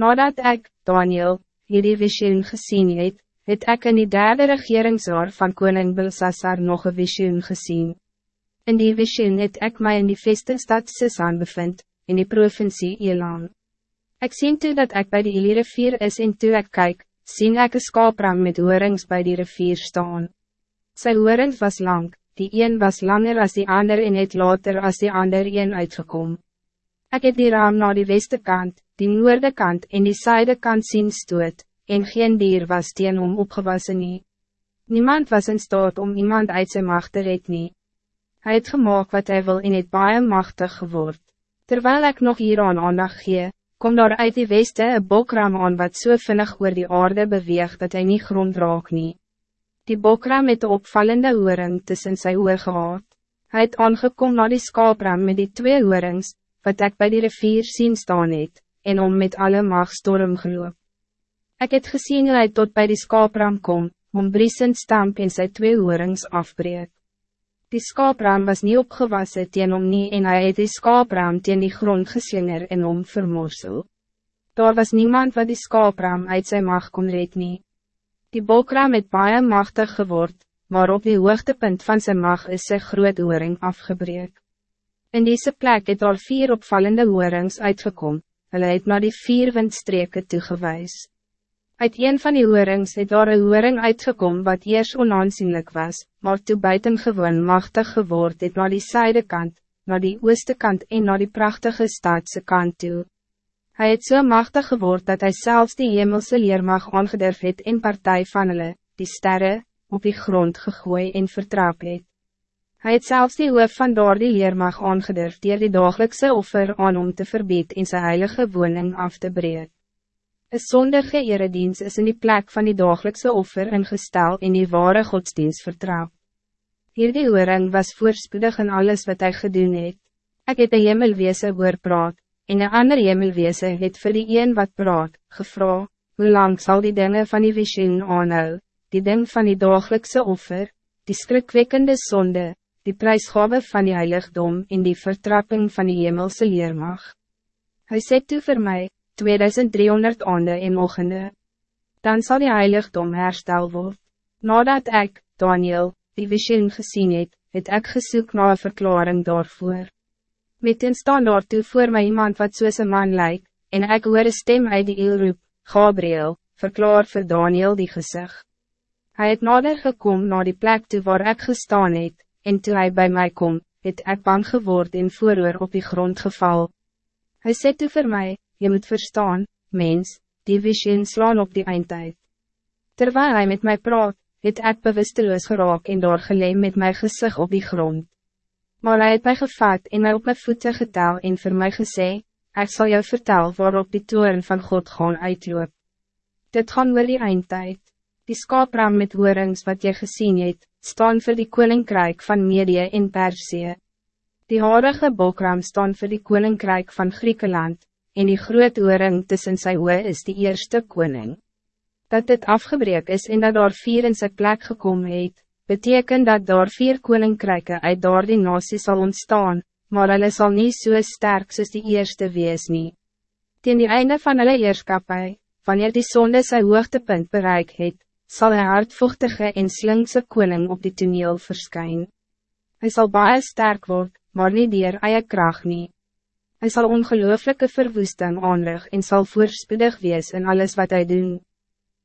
Nadat ik, Daniel, hierdie visioen gezien het, het ek in die derde regeringsjaar van koning Belsassar nog een visioen gezien. In die visioen het ek my in die vestingstad Sisan bevind, in die provincie Elan. Ik zie toe dat ik bij die rivier is en toe ek kyk, sien ek een skaaprang met hoorings bij die rivier staan. Sy hoorings was lang, die een was langer als die ander en het later als die ander een uitgekom. Ik heb die raam naar die westekant, die noordekant en die zuidekant zien stoot, en geen dier was teen om opgewassen nie. Niemand was in staat om iemand uit zijn macht te red nie. Hy het gemaakt wat hij wil en het baie machtig geword. Terwijl ik nog hier aan aandag gee, kom daar uit die weste een bokram aan wat so vinnig oor die aarde beweeg dat hij niet grond raak nie. Die bokram het de opvallende oring tussen sy oor gehad. Hy het aangekom na die skaapram met die twee oorings, wat ik bij die rivier zien staan het, en om met alle macht storm geloop. Ik het gezien hoe hy tot bij die skaapram kom, om briesend stamp en sy twee oorings afbreek. Die skaapram was niet opgewassen teen om nie en hy het die skaapram teen die grond geslinger en om vermorsel. Daar was niemand wat die skaapram uit zijn macht kon red nie. Die bokram het baie machtig geword, maar op die hoogtepunt van zijn macht is sy groot oring afgebreek. In deze plek het al vier opvallende oorings uitgekom, hulle het na die vier windstreke toegewijs. Uit een van die oorings het daar een ooring uitgekom wat eers onaanzienlijk was, maar toe buitengewoon machtig geword het na die zijdekant, na die ooste kant en na die prachtige stadse kant toe. Hij het so machtig geword dat hij zelfs die hemelse leermag aangedurf het in partij van hulle, die sterren, op die grond gegooi en vertrap het. Hij het zelfs die hoof van daar die leermag aangedurf dier die dagelijkse offer aan om te verbied in zijn heilige woning af te breken. Een zondige eredienst is in die plek van die dagelijkse offer ingestel in die ware godsdienst vertrouw. Hierdie oorring was voorspoedig in alles wat hij gedoen het. Ek het een hemelweese oor praat, en een ander hemelweese het vir die een wat praat, gevra, hoe lang zal die dingen van die visioen aanhou, die ding van die dagelijkse offer, die skrikwekkende zonde, die prijsgave van die heiligdom en die vertrapping van die hemelse leermag. Hij sê toe vir my, 2300 aande en oggende. Dan zal die heiligdom herstel worden. Nadat ik, Daniel, die visioen gezien het, het ek gesoek na een verklaring daarvoor. Met een staan daartoe voor my iemand wat soos een man lijkt, en ek hoor een stem uit die eel roep, Gabriel, verklaar voor Daniel die gezicht. Hij het nader gekom na die plek toe waar ik gestaan het, en toe hij bij mij kom, het ek bang geword en vooroor op die grond geval. Hij sê toe vir my, je moet verstaan, mens, die visioen slaan op die eindtijd. Terwijl hij met mij praat, het ek bewusteloos geraak en doorgeleem met mijn gezicht op die grond. Maar hij het mij gevat en mij op mijn voeten getel en voor mij gesê, ik zal jou vertellen waarop die toren van God gaan uitloop. Dit gaan oor die eindtijd. Die skaapraam met hoorings wat je gezien het, staan voor die koninkrijk van Medië in Persie. Die harige bokraam staan voor die koninkrijk van Griekenland, en die groot oring tussen sy oe is die eerste koning. Dat dit afgebreek is en dat daar vier in sy plek gekomen het, betekent dat daar vier koninkryke uit daar die nasie sal ontstaan, maar hulle sal niet so sterk soos die eerste wees nie. Ten die einde van hulle eerskapie, wanneer die sonde sy hoogtepunt bereik het, zal een hardvochtige en slinkse koning op die toneel verschijnen. Hij zal baie sterk worden, maar niet dier eie kracht niet. Hij zal ongelooflijke verwoesting aanrig en zal voorspoedig wees in alles wat hij doet.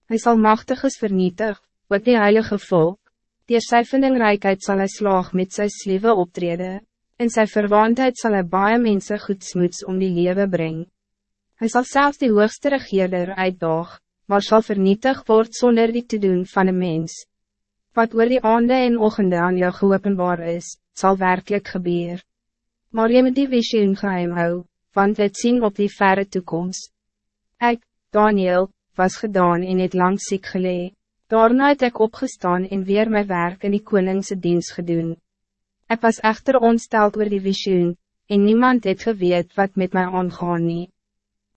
Hij zal machtiges vernietig, wat die heilige volk, die sy vindingrijkheid zal hij slaag met zijn slewe optreden, en zijn verwantheid zal hij baie mense goedsmoeds om die lewe brengen. Hij zal zelfs die hoogste regeerder uitdaag, maar zal vernietig worden zonder die te doen van een mens. Wat oor die aande en ochende aan jou geopenbaar is, zal werkelijk gebeuren maar je moet die visioen geheim hou, want het zien op die verre toekomst. Ik, Daniel, was gedaan in het lang ziek gelee. Daarna het ek opgestaan en weer mijn werk in die koningse dienst gedoen. Ik was echter ontsteld oor die visioen, en niemand het geweet wat met mij aangaan nie.